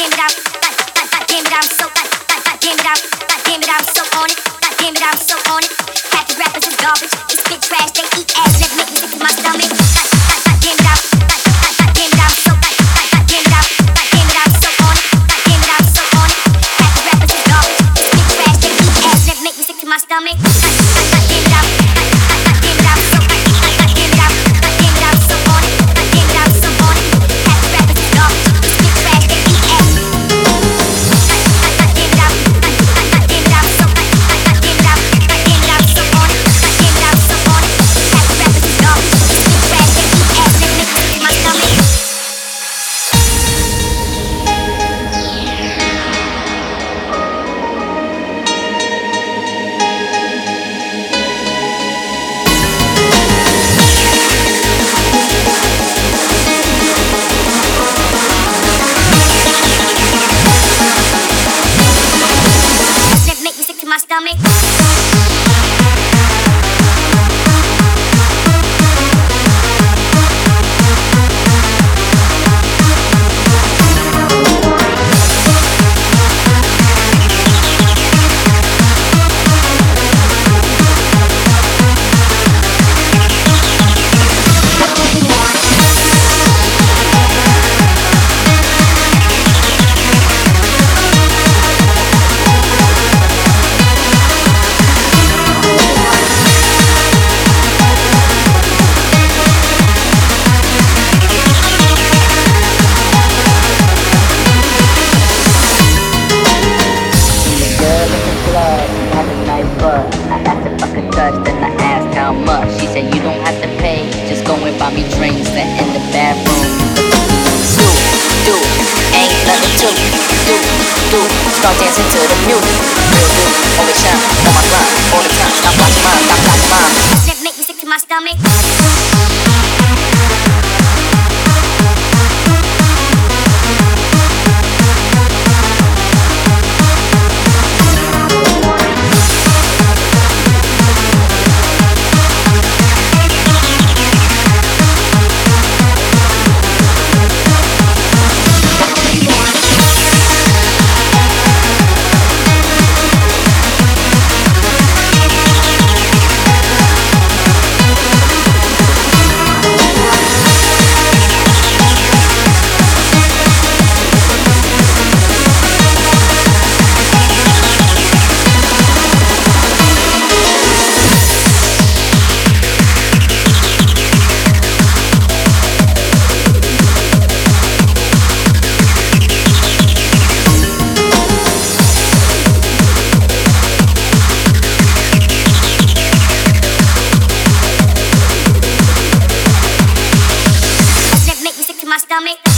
damn it, I'm, damn it, so, damn it, damn it, so on it. Damn it, I'm so on it. The rappers is garbage. They spit trash, they eat ass, and me sick to my stomach. Damn it, I'm, damn it, so, damn it, damn it, so on it. Damn it, I'm so on it. The rappers is garbage. They spit trash, they eat ass, and me sick to my stomach. Start dancing to the music, my stomach.